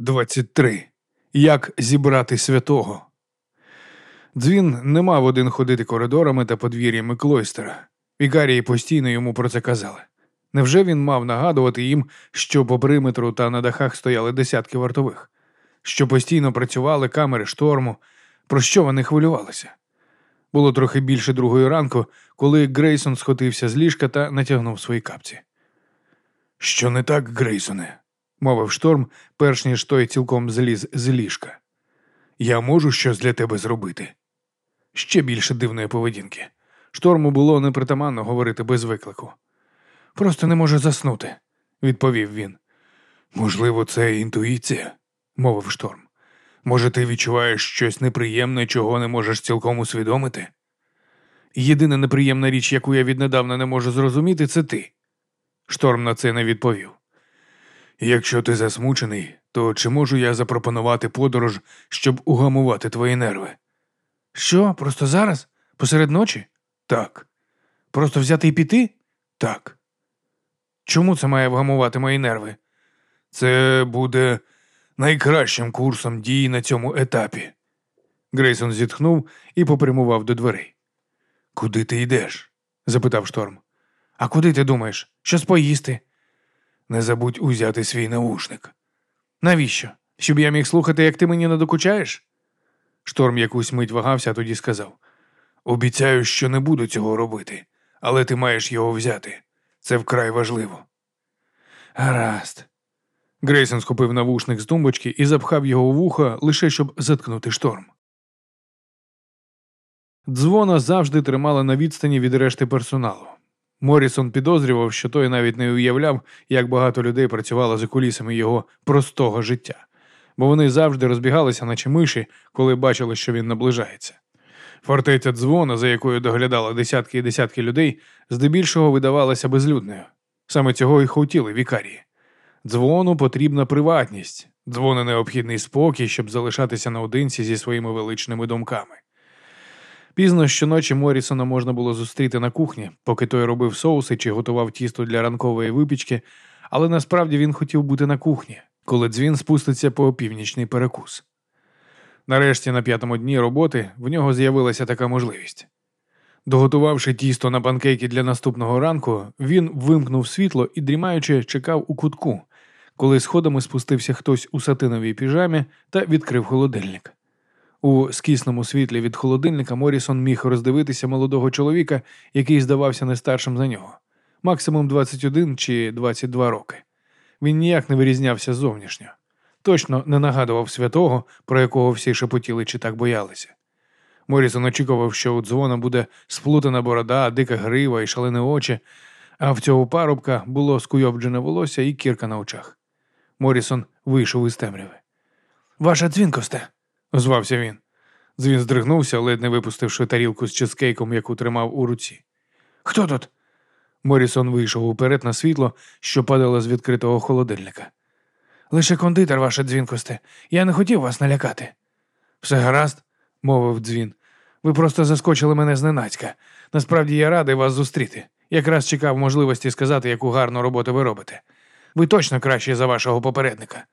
23. Як зібрати святого. Дзвін не мав один ходити коридорами та подвір'ями клойстера. Вікарії постійно йому про це казали. Невже він мав нагадувати їм, що по периметру та на дахах стояли десятки вартових, що постійно працювали камери шторму, про що вони хвилювалися? Було трохи більше другої ранку, коли Грейсон схотився з ліжка та натягнув свої капці. Що не так, Грейсоне? Мовив шторм, перш ніж той цілком зліз з ліжка. Я можу щось для тебе зробити. Ще більше дивної поведінки. Шторму було непритаманно говорити без виклику. Просто не можу заснути, відповів він. Можливо, це інтуїція, мовив шторм. Може, ти відчуваєш щось неприємне, чого не можеш цілком усвідомити? Єдина неприємна річ, яку я віднедавна не можу зрозуміти, це ти. Шторм на це не відповів. Якщо ти засмучений, то чи можу я запропонувати подорож, щоб угамувати твої нерви? Що, просто зараз? Посеред ночі? Так. Просто взяти і піти? Так. Чому це має вгамувати мої нерви? Це буде найкращим курсом дій на цьому етапі. Грейсон зітхнув і попрямував до дверей. Куди ти йдеш? запитав шторм. А куди ти думаєш? Щось поїсти? Не забудь узяти свій наушник. Навіщо? Щоб я міг слухати, як ти мені не докучаєш? Шторм якусь мить вагався, а тоді сказав: Обіцяю, що не буду цього робити, але ти маєш його взяти. Це вкрай важливо. Гаразд. Грейсон схопив навушник з тумбочки і запхав його в вухо, лише щоб заткнути шторм. Дзвона завжди тримала на відстані від решти персоналу. Морісон підозрював, що той навіть не уявляв, як багато людей працювало за кулісами його простого життя, бо вони завжди розбігалися, наче миші, коли бачили, що він наближається. Фортеця дзвона, за якою доглядали десятки і десятки людей, здебільшого видавалася безлюдною. Саме цього й хотіли вікарії. Дзвону потрібна приватність, дзвону необхідний спокій, щоб залишатися наодинці зі своїми величними думками. Пізно щоночі Морісона можна було зустріти на кухні, поки той робив соуси чи готував тісто для ранкової випічки, але насправді він хотів бути на кухні, коли дзвін спуститься по північний перекус. Нарешті, на п'ятому дні роботи, в нього з'явилася така можливість. Доготувавши тісто на панкейки для наступного ранку, він вимкнув світло і, дрімаючи, чекав у кутку, коли сходами спустився хтось у сатиновій піжамі та відкрив холодильник. У скісному світлі від холодильника Морісон міг роздивитися молодого чоловіка, який здавався не старшим за нього, максимум 21 чи 22 роки. Він ніяк не вирізнявся зовнішньо. Точно не нагадував святого, про якого всі шепотіли чи так боялися. Морісон очікував, що у дзвона буде сплутана борода, дика грива і шалені очі, а в цього парубка було скуйовджене волосся і кірка на очах. Морісон вийшов із темряви. Ваша дзвінкосте, озвався він. Дзвін здригнувся, ледь не випустивши тарілку з чизкейком, яку тримав у руці. Хто тут? Морісон вийшов уперед на світло, що падало з відкритого холодильника. Лише кондитер, ваше дзвінкосте. Я не хотів вас налякати. Все гаразд, мовив дзвін. Ви просто заскочили мене зненацька. Насправді я радий вас зустріти. Якраз чекав можливості сказати, яку гарну роботу ви робите. Ви точно кращі за вашого попередника.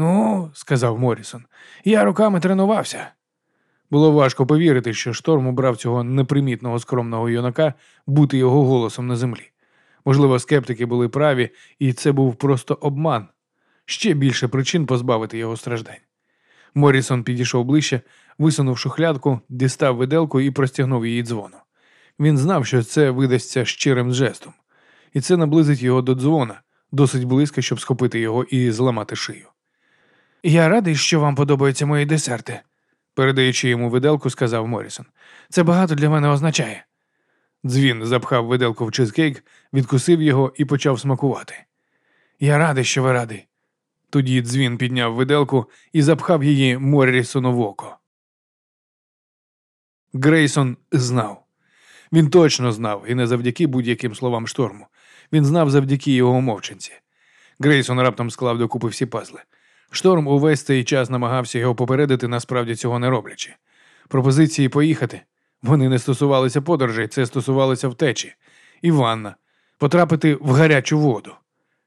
Ну, сказав Морісон, я руками тренувався. Було важко повірити, що шторм убрав цього непримітного скромного юнака бути його голосом на землі. Можливо, скептики були праві, і це був просто обман, ще більше причин позбавити його страждань. Морісон підійшов ближче, висунув шухлядку, дістав виделку і простягнув її дзвону. Він знав, що це видасться щирим жестом, і це наблизить його до дзвона, досить близько, щоб схопити його і зламати шию. Я радий, що вам подобаються мої десерти, передаючи йому виделку, сказав Морісон. Це багато для мене означає. Дзвін запхав виделку в чизкейк, відкусив його і почав смакувати. Я радий, що ви радий. Тоді дзвін підняв виделку і запхав її Моррісону в око. Грейсон знав. Він точно знав, і не завдяки будь-яким словам шторму. Він знав завдяки його мовчанці. Грейсон раптом склав докупи всі пазли. Шторм увесь цей час намагався його попередити, насправді цього не роблячи. Пропозиції поїхати. Вони не стосувалися подорожей, це стосувалося втечі. І ванна. Потрапити в гарячу воду.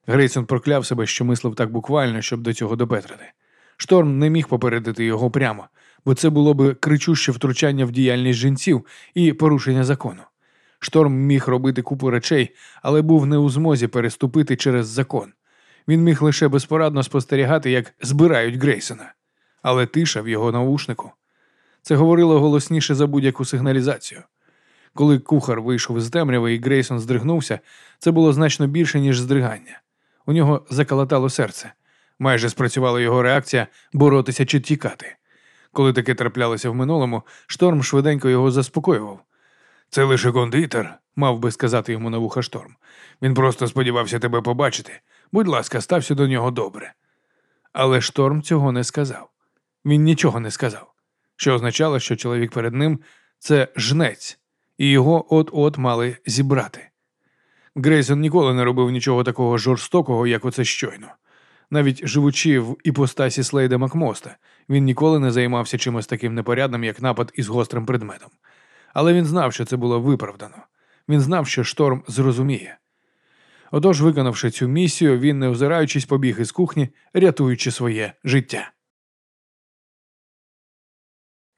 Грейсон прокляв себе, що мислив так буквально, щоб до цього допетрити. Шторм не міг попередити його прямо, бо це було би кричуще втручання в діяльність жінців і порушення закону. Шторм міг робити купу речей, але був не у змозі переступити через закон. Він міг лише безпорадно спостерігати, як збирають Грейсона, але тиша в його наушнику. Це говорило голосніше за будь-яку сигналізацію. Коли кухар вийшов з темряви і Грейсон здригнувся, це було значно більше, ніж здригання. У нього заколотало серце. Майже спрацювала його реакція боротися чи тікати. Коли таке траплялося в минулому, шторм швиденько його заспокоював. Це лише кондитер, мав би сказати йому на вуха шторм. Він просто сподівався тебе побачити. Будь ласка, стався до нього добре. Але шторм цього не сказав. Він нічого не сказав, що означало, що чоловік перед ним це жнець, і його от-от мали зібрати. Грейсон ніколи не робив нічого такого жорстокого, як оце щойно. Навіть живучи в іпостасі Слейда Макмоста, він ніколи не займався чимось таким непорядним, як напад із гострим предметом. Але він знав, що це було виправдано. Він знав, що шторм зрозуміє. Отож, виконавши цю місію, він, не озираючись, побіг із кухні, рятуючи своє життя.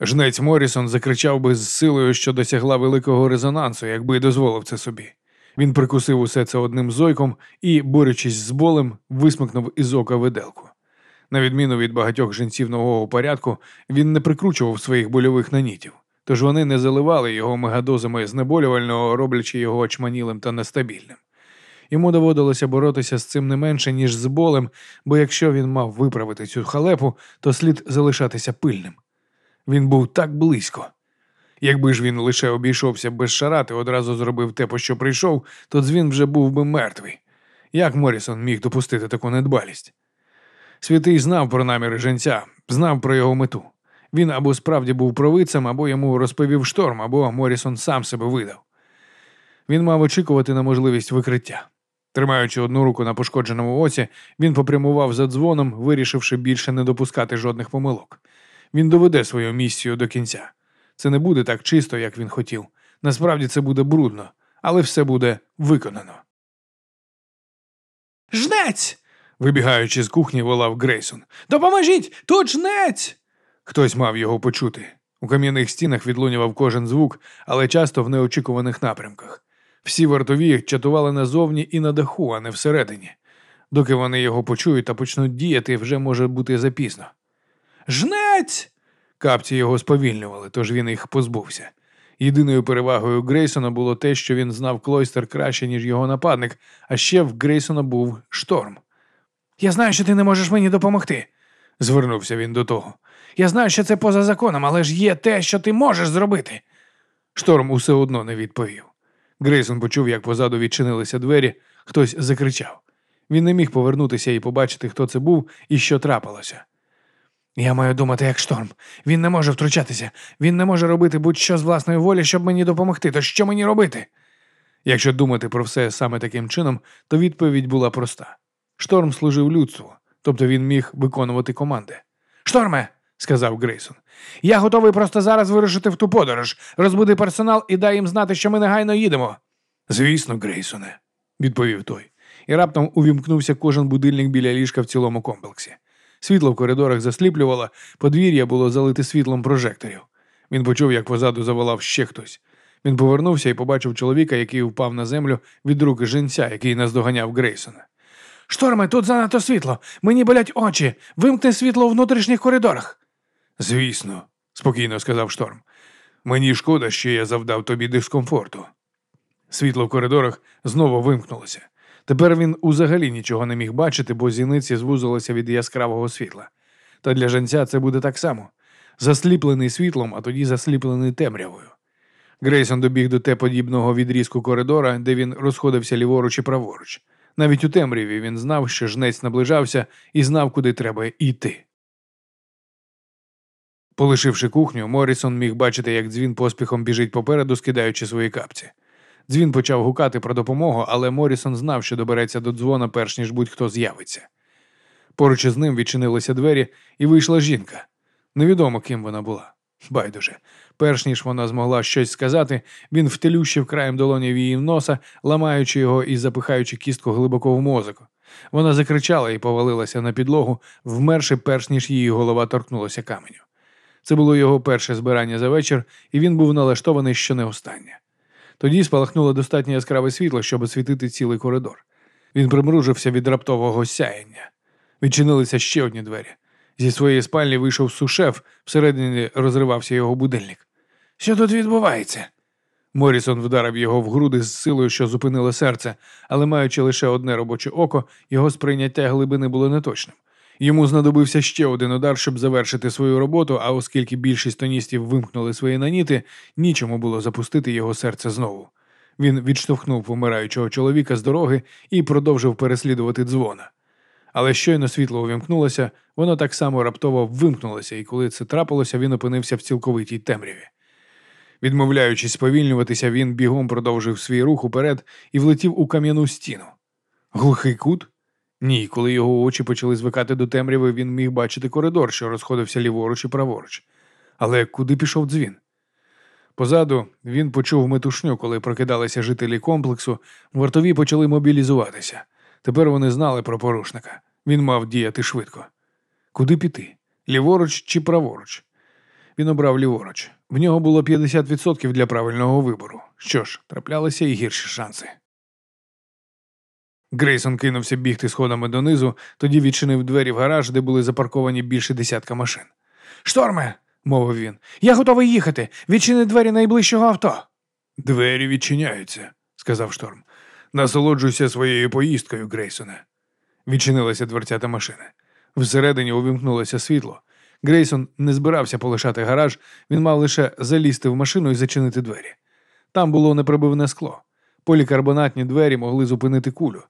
Жнець Морісон закричав би з силою, що досягла великого резонансу, якби дозволив це собі. Він прикусив усе це одним зойком і, борючись з болем, висмикнув із ока виделку. На відміну від багатьох жінців нового порядку, він не прикручував своїх больових нанітів, тож вони не заливали його мегадозами знеболювального, роблячи його очманілим та нестабільним. Йому доводилося боротися з цим не менше, ніж з болем, бо якщо він мав виправити цю халепу, то слід залишатися пильним. Він був так близько. Якби ж він лише обійшовся без шарати, одразу зробив те, по що прийшов, то дзвін вже був би мертвий. Як Морісон міг допустити таку недбалість? Святий знав про наміри женця, знав про його мету. Він або справді був провидцем, або йому розповів шторм, або Морісон сам себе видав. Він мав очікувати на можливість викриття. Тримаючи одну руку на пошкодженому оці, він попрямував за дзвоном, вирішивши більше не допускати жодних помилок. Він доведе свою місію до кінця. Це не буде так чисто, як він хотів. Насправді це буде брудно, але все буде виконано. Жнець. вибігаючи з кухні, волав Грейсон. Допоможіть! Тут жнець. Хтось мав його почути. У кам'яних стінах відлунював кожен звук, але часто в неочікуваних напрямках. Всі вартові чатували назовні і на даху, а не всередині. Доки вони його почують та почнуть діяти, вже може бути запізно. Жнець! Капці його сповільнювали, тож він їх позбувся. Єдиною перевагою Грейсона було те, що він знав Клойстер краще, ніж його нападник, а ще в Грейсона був шторм. Я знаю, що ти не можеш мені допомогти, звернувся він до того. Я знаю, що це поза законом, але ж є те, що ти можеш зробити. Шторм усе одно не відповів. Грейсон почув, як позаду відчинилися двері, хтось закричав. Він не міг повернутися і побачити, хто це був і що трапилося. Я маю думати, як шторм. Він не може втручатися, він не може робити будь-що з власної волі, щоб мені допомогти. То що мені робити? Якщо думати про все саме таким чином, то відповідь була проста. Шторм служив людству, тобто він міг виконувати команди. Шторме, сказав Грейсон, я готовий просто зараз вирушити в ту подорож, розбуди персонал і дай їм знати, що ми негайно їдемо. Звісно, Грейсоне, відповів той, і раптом увімкнувся кожен будильник біля ліжка в цілому комплексі. Світло в коридорах засліплювало, подвір'я було залите світлом прожекторів. Він почув, як позаду заволав ще хтось. Він повернувся і побачив чоловіка, який впав на землю від руки жінця, який наздоганяв Грейсона. Шторме, тут занадто світло. Мені болять очі. Вимкни світло у внутрішніх коридорах. Звісно, спокійно сказав шторм. Мені шкода, що я завдав тобі дискомфорту. Світло в коридорах знову вимкнулося. Тепер він узагалі нічого не міг бачити, бо зіниці звузилися від яскравого світла. Та для женця це буде так само засліплений світлом, а тоді засліплений темрявою. Грейсон добіг до те подібного відрізку коридора, де він розходився ліворуч і праворуч. Навіть у темряві він знав, що жнець наближався і знав, куди треба йти. Полишивши кухню, Морісон міг бачити, як дзвін поспіхом біжить попереду, скидаючи свої капці. Дзвін почав гукати про допомогу, але Морісон знав, що добереться до дзвона, перш ніж будь-хто з'явиться. Поруч із ним відчинилися двері, і вийшла жінка. Невідомо, ким вона була. Байдуже. Перш ніж вона змогла щось сказати, він втелющив краєм долоні в її носа, ламаючи його і запихаючи кістку глибоко в мозок. Вона закричала і повалилася на підлогу, вмерши, перш ніж її голова торкнулася каменю. Це було його перше збирання за вечір, і він був налаштований, що не останнє. Тоді спалахнуло достатньо яскраве світло, щоб освітити цілий коридор. Він примружився від раптового сяєння. Відчинилися ще одні двері. Зі своєї спальні вийшов сушеф, всередині розривався його будильник. Що тут відбувається? Морісон вдарив його в груди з силою, що зупинило серце, але маючи лише одне робоче око, його сприйняття глибини було неточним. Йому знадобився ще один удар, щоб завершити свою роботу, а оскільки більшість тоністів вимкнули свої наніти, нічому було запустити його серце знову. Він відштовхнув помираючого чоловіка з дороги і продовжив переслідувати дзвона. Але щойно світло увімкнулося, воно так само раптово вимкнулося, і коли це трапилося, він опинився в цілковитій темряві. Відмовляючись сповільнюватися, він бігом продовжив свій рух уперед і влетів у кам'яну стіну. Глухий кут? Ні, коли його очі почали звикати до темряви, він міг бачити коридор, що розходився ліворуч і праворуч. Але куди пішов дзвін? Позаду він почув метушню, коли прокидалися жителі комплексу, вартові почали мобілізуватися. Тепер вони знали про порушника. Він мав діяти швидко. Куди піти? Ліворуч чи праворуч? Він обрав ліворуч. В нього було 50% для правильного вибору. Що ж, траплялися і гірші шанси. Грейсон кинувся бігти сходами донизу, тоді відчинив двері в гараж, де були запарковані більше десятка машин. Шторме, мовив він, я готовий їхати. Відчини двері найближчого авто. Двері відчиняються, сказав шторм. Насолоджуйся своєю поїздкою, Грейсоне. Відчинилася дверцята машини. Всередині увімкнулося світло. Грейсон не збирався полишати гараж, він мав лише залізти в машину і зачинити двері. Там було непробивне скло. Полікарбонатні двері могли зупинити кулю.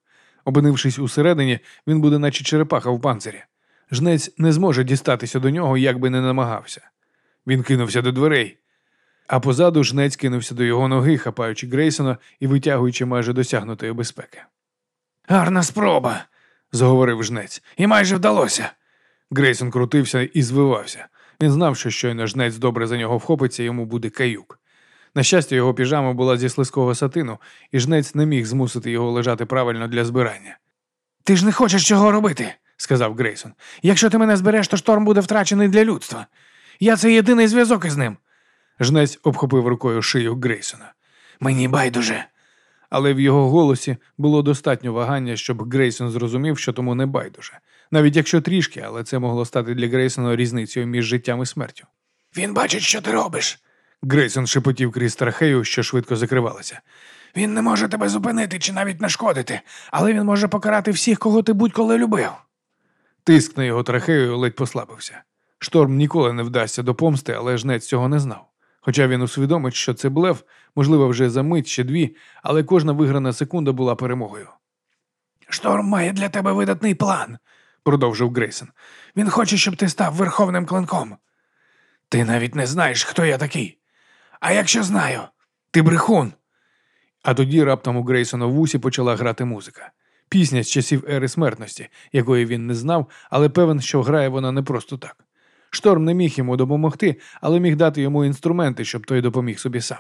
Опинившись усередині, він буде, наче черепаха в панцирі. Жнець не зможе дістатися до нього, як би не намагався. Він кинувся до дверей, а позаду жнець кинувся до його ноги, хапаючи Грейсона і витягуючи майже досягнутої безпеки. Гарна спроба, заговорив жнець, і майже вдалося. Грейсон крутився і звивався. Він знав, що щойно жнець добре за нього вхопиться, йому буде каюк. На щастя, його піжама була зі слизького сатину, і жнець не міг змусити його лежати правильно для збирання. Ти ж не хочеш чого робити, сказав Грейсон. Якщо ти мене збереш, то шторм буде втрачений для людства. Я це єдиний зв'язок із ним. Жнець обхопив рукою шию Грейсона. Мені байдуже. Але в його голосі було достатньо вагання, щоб Грейсон зрозумів, що тому не байдуже. Навіть якщо трішки, але це могло стати для Грейсона різницею між життям і смертю. Він бачить, що ти робиш. Грейсон шепотів крізь трахею, що швидко закривалася. Він не може тебе зупинити чи навіть нашкодити, але він може покарати всіх, кого ти будь-коли любив. Тиск на його трахею ледь послабився. Шторм ніколи не вдасться до помсти, але жнець цього не знав. Хоча він усвідомить, що це блеф, можливо, вже за мить чи дві, але кожна виграна секунда була перемогою. Шторм має для тебе видатний план, продовжив Грейсон. Він хоче, щоб ти став верховним клинком. Ти навіть не знаєш, хто я такий. А якщо знаю, ти брехун. А тоді раптом у Грейсона в вусі почала грати музика. Пісня з часів ери смертності, якої він не знав, але певен, що грає вона не просто так. Шторм не міг йому допомогти, але міг дати йому інструменти, щоб той допоміг собі сам.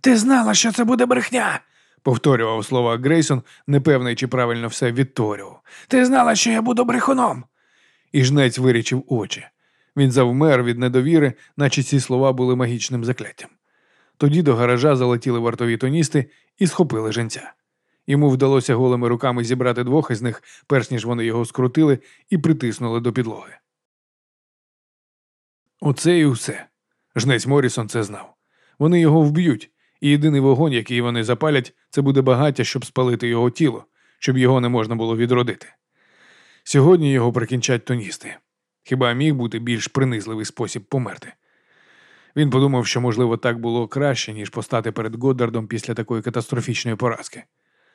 Ти знала, що це буде брехня, повторював слова Грейсон, непевний, чи правильно все відтворював. Ти знала, що я буду брехуном. І жнець вирічив очі. Він завмер від недовіри, наче ці слова були магічним закляттям. Тоді до гаража залетіли вартові тоністи і схопили женця. Йому вдалося голими руками зібрати двох із них, перш ніж вони його скрутили і притиснули до підлоги. Оце і все. Жнець Морісон це знав. Вони його вб'ють, і єдиний вогонь, який вони запалять, це буде багаття, щоб спалити його тіло, щоб його не можна було відродити. Сьогодні його прикінчать тоністи. Хіба міг бути більш принизливий спосіб померти? Він подумав, що, можливо, так було краще, ніж постати перед Годдардом після такої катастрофічної поразки.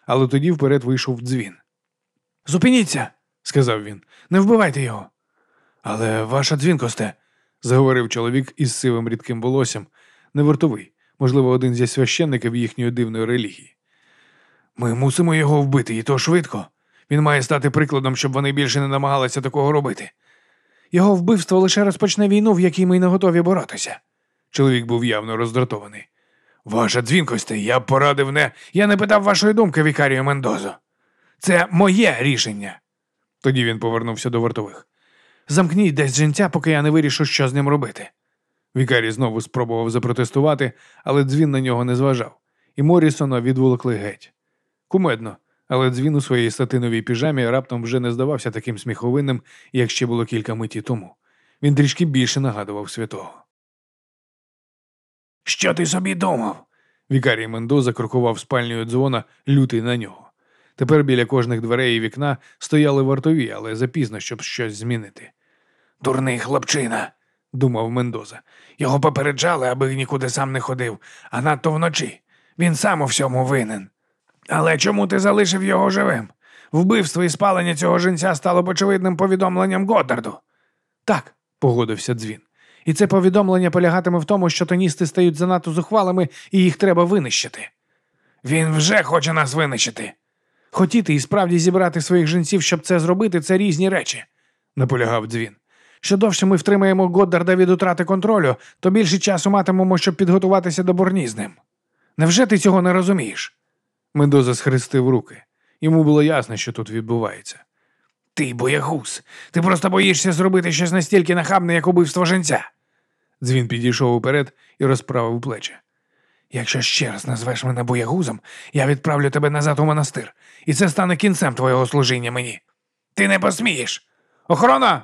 Але тоді вперед вийшов дзвін. Зупиніться, сказав він, не вбивайте його. Але ваша дзвінкосте, заговорив чоловік із сивим рідким волоссям, не вартовий, можливо, один зі священників їхньої дивної релігії. Ми мусимо його вбити, і то швидко. Він має стати прикладом, щоб вони більше не намагалися такого робити. Його вбивство лише розпочне війну, в якій ми не готові боротися. Чоловік був явно роздратований. Ваша дзвінкосте, я порадив не. Я не питав вашої думки, Вікарію Мендозо. Це моє рішення. Тоді він повернувся до вартових. Замкніть десь жінця, поки я не вирішу, що з ним робити. Вікарій знову спробував запротестувати, але дзвін на нього не зважав, і Морісона відволокли геть. Кумедно, але дзвін у своїй статиновій піжамі раптом вже не здавався таким сміховинним, як ще було кілька миті тому. Він трішки більше нагадував святого. Що ти собі думав? Вікарій Мендоза крокував спальнею дзвона, лютий на нього. Тепер біля кожних дверей і вікна стояли вартові, але запізно, щоб щось змінити. Дурний хлопчина, думав Мендоза. Його попереджали, аби нікуди сам не ходив, а надто вночі. Він сам у всьому винен. Але чому ти залишив його живим? Вбивство і спалення цього жінця стало б очевидним повідомленням Годдарду. Так, погодився дзвін. І це повідомлення полягатиме в тому, що тоністи стають занадто зухвалими і їх треба винищити. Він вже хоче нас винищити. Хотіти і справді зібрати своїх жінців, щоб це зробити, це різні речі, наполягав дзвін. Що довше ми втримаємо Годдарда від утрати контролю, то більше часу матимемо, щоб підготуватися до борні з ним. Невже ти цього не розумієш? Мендоза схрестив руки. Йому було ясно, що тут відбувається. Ти боягуз. Ти просто боїшся зробити щось настільки нахабне, як убивство женця. Дзвін підійшов уперед і розправив плечі. Якщо ще раз назвеш мене боягузом, я відправлю тебе назад у монастир, і це стане кінцем твого служіння мені. Ти не посмієш. Охорона!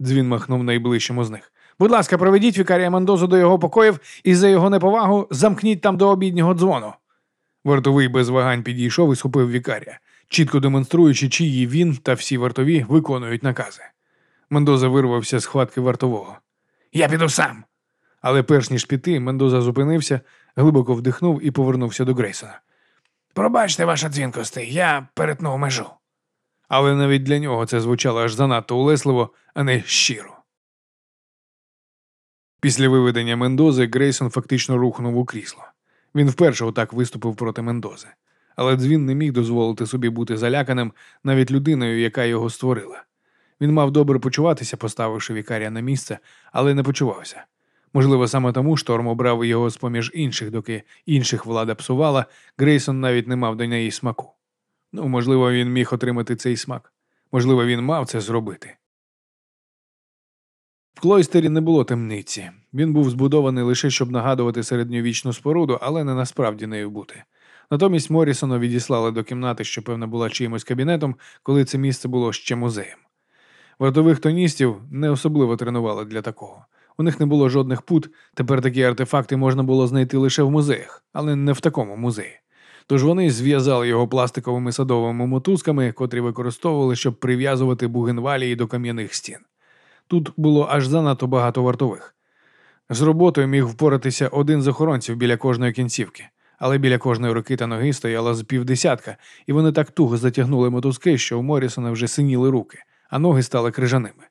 Дзвін махнув найближчому з них. Будь ласка, проведіть вікарія Мендозу до його покоїв і за його неповагу замкніть там до обіднього дзвону. Вартовий без вагань підійшов і схопив вікаря, чітко демонструючи, чиї він та всі вартові виконують накази. Мендоза вирвався з хватки вартового. Я піду сам. Але перш ніж піти, Мендоза зупинився, глибоко вдихнув і повернувся до Грейсона. Пробачте, ваша дзвінкости, я перетнув межу. Але навіть для нього це звучало аж занадто улесливо, а не щиро. Після виведення Мендози Грейсон фактично рухнув у крісло. Він вперше отак виступив проти Мендози. Але дзвін не міг дозволити собі бути заляканим навіть людиною, яка його створила. Він мав добре почуватися, поставивши вікарія на місце, але не почувався. Можливо, саме тому шторм обрав його з поміж інших, доки інших влада псувала, Грейсон навіть не мав до неї смаку. Ну, можливо, він міг отримати цей смак. Можливо, він мав це зробити. В клойстері не було темниці. Він був збудований лише щоб нагадувати середньовічну споруду, але не насправді нею бути. Натомість Морісона відіслали до кімнати, що, певно, була чиїмось кабінетом, коли це місце було ще музеєм. Вартових тоністів не особливо тренували для такого. У них не було жодних пут, тепер такі артефакти можна було знайти лише в музеях, але не в такому музеї. Тож вони зв'язали його пластиковими садовими мотузками, котрі використовували, щоб прив'язувати бугенвалії до кам'яних стін. Тут було аж занадто багато вартових. З роботою міг впоратися один з охоронців біля кожної кінцівки, але біля кожної руки та ноги стояло з півдесятка, і вони так туго затягнули мотузки, що у Морісона вже синіли руки, а ноги стали крижаними.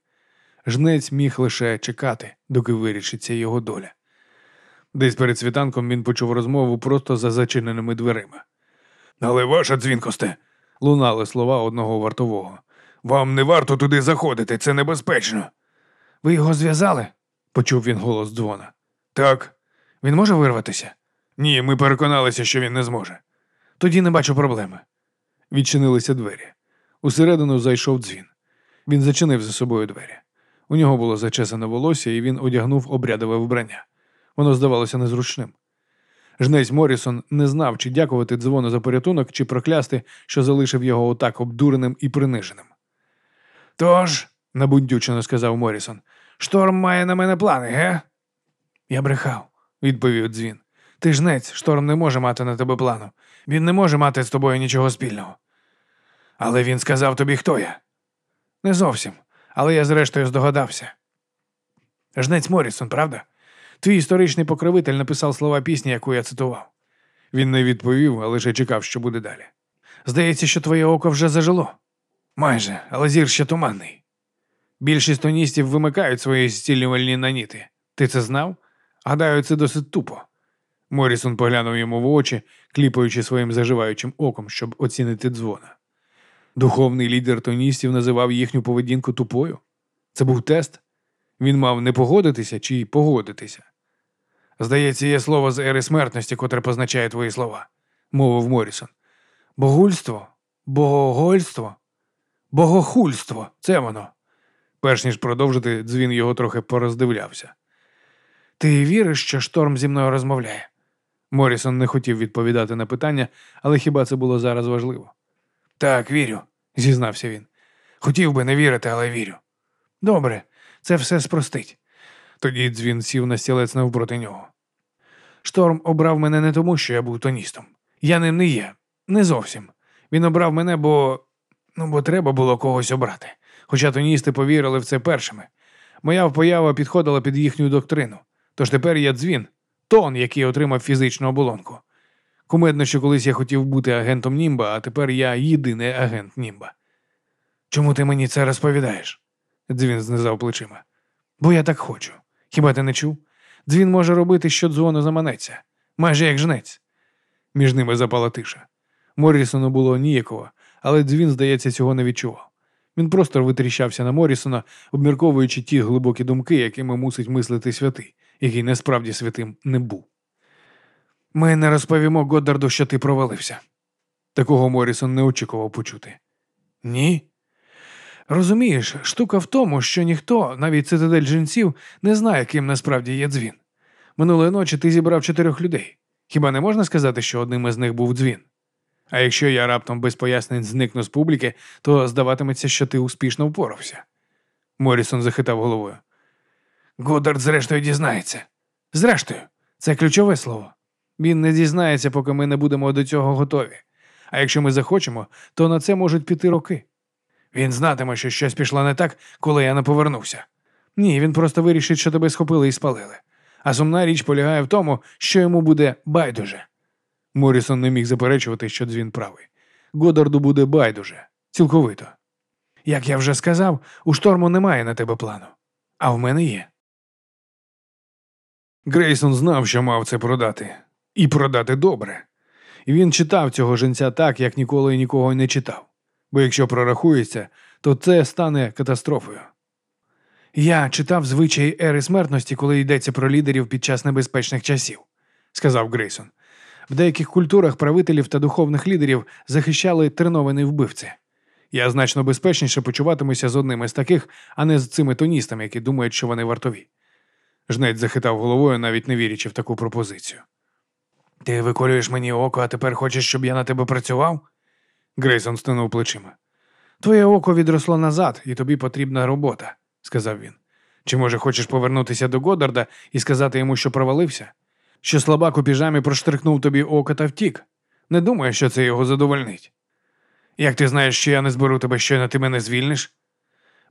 Жнець міг лише чекати, доки вирішиться його доля. Десь перед світанком він почув розмову просто за зачиненими дверима. Але ваша дзвінкосте, лунали слова одного вартового. Вам не варто туди заходити, це небезпечно. Ви його зв'язали? почув він голос дзвона. Так. Він може вирватися? Ні, ми переконалися, що він не зможе. Тоді не бачу проблеми. Відчинилися двері. Усередину зайшов дзвін. Він зачинив за собою двері. У нього було зачесане волосся, і він одягнув обрядове вбрання. Воно здавалося незручним. Жнець Морісон не знав, чи дякувати дзвону за порятунок, чи проклясти, що залишив його отак обдуреним і приниженим. Тож, набундючено сказав Морісон, шторм має на мене плани, ге? Я брехав, відповів дзвін. Ти жнець, шторм не може мати на тебе плану. Він не може мати з тобою нічого спільного. Але він сказав тобі, хто я? Не зовсім, але я зрештою здогадався. Жнець Морісон, правда? Твій історичний покровитель написав слова пісні, яку я цитував. Він не відповів, а лише чекав, що буде далі. Здається, що твоє око вже зажило. Майже, але зір ще туманний. Більшість тоністів вимикають свої зцілювальні наніти. Ти це знав? Гадаю, це досить тупо. Морісон поглянув йому в очі, кліпаючи своїм заживаючим оком, щоб оцінити дзвона. Духовний лідер тоністів називав їхню поведінку тупою. Це був тест. Він мав не погодитися чи погодитися. Здається, є слово з ери смертності, котре позначає твої слова, мовив Морісон. Богульство, Богогольство? Богохульство, це воно. Перш ніж продовжити, дзвін його трохи пороздивлявся. Ти віриш, що шторм зі мною розмовляє? Морісон не хотів відповідати на питання, але хіба це було зараз важливо? Так, вірю, зізнався він. Хотів би не вірити, але вірю. Добре, це все спростить. Тоді дзвін сів на стілець навпроти нього. Шторм обрав мене не тому, що я був тоністом. Я ним не є, не зовсім. Він обрав мене, бо ну, бо треба було когось обрати. Хоча тоністи повірили в це першими. Моя поява підходила під їхню доктрину. Тож тепер я дзвін, тон, який отримав фізичну оболонку. Кумедно, що колись я хотів бути агентом Німба, а тепер я єдиний агент Німба. Чому ти мені це розповідаєш? Дзвін знизав плечима. Бо я так хочу. Хіба ти не чув? Дзвін може робити, що дзвону заманеться, майже як жнець. Між ними запала тиша. Моррісону було ніяково, але дзвін, здається, цього не відчував. Він просто витріщався на Моррісона, обмірковуючи ті глибокі думки, якими мусить мислити святий, який насправді святим не був. Ми не розповімо Годдарду, що ти провалився. Такого Моррісон не очікував почути. Ні. Розумієш, штука в тому, що ніхто, навіть цитадель жінців, не знає, ким насправді є дзвін. Минулої ночі ти зібрав чотирьох людей. Хіба не можна сказати, що одним із них був дзвін? А якщо я раптом без пояснень зникну з публіки, то здаватиметься, що ти успішно впорався. Морісон захитав головою. Годдард, зрештою, дізнається. Зрештою, це ключове слово. Він не дізнається, поки ми не будемо до цього готові. А якщо ми захочемо, то на це можуть піти роки. Він знатиме, що щось пішло не так, коли я не повернувся. Ні, він просто вирішить, що тебе схопили і спалили. А сумна річ полягає в тому, що йому буде байдуже. Морісон не міг заперечувати, що дзвін правий. Годарду буде байдуже, цілковито. Як я вже сказав, у шторму немає на тебе плану, а в мене є. Грейсон знав, що мав це продати, і продати добре. І він читав цього женця так, як ніколи і нікого не читав. Бо якщо прорахується, то це стане катастрофою. Я читав звичаї ери смертності, коли йдеться про лідерів під час небезпечних часів, сказав Грейсон. В деяких культурах правителів та духовних лідерів захищали треновані вбивці. Я значно безпечніше почуватимуся з одним із таких, а не з цими тоністами, які думають, що вони вартові. Жнець захитав головою, навіть не вірячи в таку пропозицію. Ти виколюєш мені око, а тепер хочеш, щоб я на тебе працював? Грейсон стинув плечима. Твоє око відросло назад, і тобі потрібна робота, сказав він. Чи, може, хочеш повернутися до Годарда і сказати йому, що провалився? Що слабак у піжамі проштрикнув тобі око та втік? Не думаю, що це його задовольнить. Як ти знаєш, що я не зберу тебе, щойно ти мене звільниш?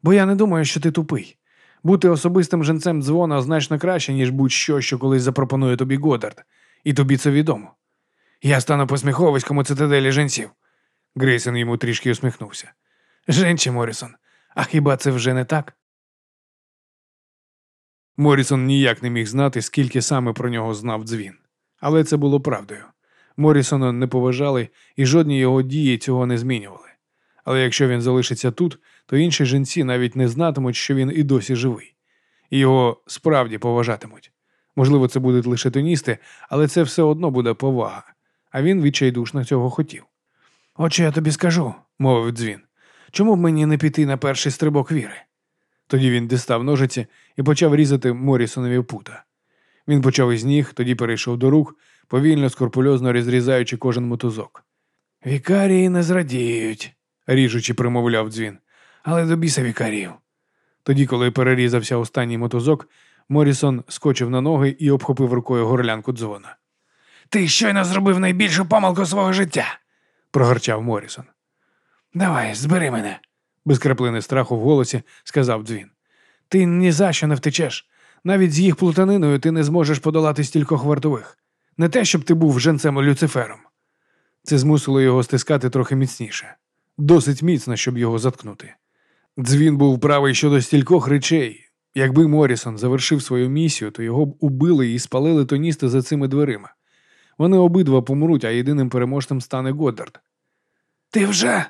Бо я не думаю, що ти тупий. Бути особистим женцем дзвона значно краще, ніж будь-що, що колись запропонує тобі Годард, і тобі це відомо. Я стану посміховиськом у цитаделі женців. Грейсон йому трішки усміхнувся. Женче Морісон, а хіба це вже не так? Морісон ніяк не міг знати, скільки саме про нього знав дзвін. Але це було правдою. Морісона не поважали, і жодні його дії цього не змінювали. Але якщо він залишиться тут, то інші жінці навіть не знатимуть, що він і досі живий. І його справді поважатимуть. Можливо, це будуть лише тоністи, але це все одно буде повага. А він відчайдушно цього хотів. От що я тобі скажу, мовив дзвін. Чому б мені не піти на перший стрибок віри? Тоді він дістав ножиці і почав різати Морісонові пута. Він почав із ніг, тоді перейшов до рук, повільно, скорпульозно розрізаючи кожен мотузок. Вікарії не зрадіють, ріжучи, примовляв дзвін. Але до біса вікарів. Тоді, коли перерізався останній мотузок, Морісон скочив на ноги і обхопив рукою горлянку дзвона. Ти щойно зробив найбільшу помилку свого життя, прогорчав Морісон. Давай, збери мене, без краплини страху в голосі сказав дзвін. Ти ні за що не втечеш. Навіть з їх плутаниною ти не зможеш подолати стількох вартових. Не те, щоб ти був женцем Люцифером. Це змусило його стискати трохи міцніше, досить міцно, щоб його заткнути. Дзвін був правий щодо стількох речей. Якби Морісон завершив свою місію, то його б убили і спалили тоністи за цими дверима. Вони обидва помруть, а єдиним переможцем стане Годдард. Ти вже.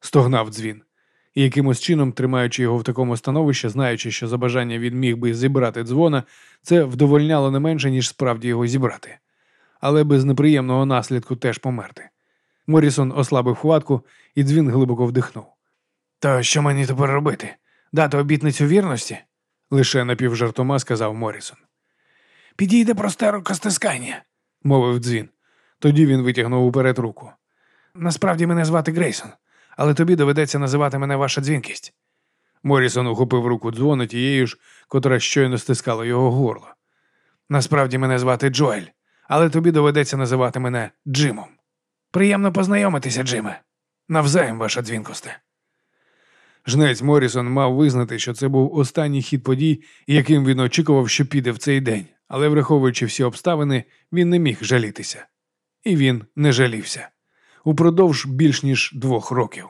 стогнав дзвін. І якимось чином, тримаючи його в такому становищі, знаючи, що за бажання він міг би зібрати дзвона, це вдовольняло не менше, ніж справді його зібрати, але без неприємного наслідку теж померти. Морісон ослабив хватку, і дзвін глибоко вдихнув. То що мені тепер робити? Дати обітницю вірності? Лише напівжартома сказав Морісон. Підійде просте рукостискання. Мовив дзвін. Тоді він витягнув уперед руку. Насправді мене звати Грейсон, але тобі доведеться називати мене ваша дзвінкість. Морісон ухопив руку дзвону тією ж, котра щойно стискала його горло. Насправді мене звати Джоель, але тобі доведеться називати мене Джимом. Приємно познайомитися, Джиме. Навзаєм ваша дзвінкосте. Жнець Морісон мав визнати, що це був останній хід подій, яким він очікував, що піде в цей день, але, враховуючи всі обставини, він не міг жалітися. І він не жалівся упродовж більш ніж двох років.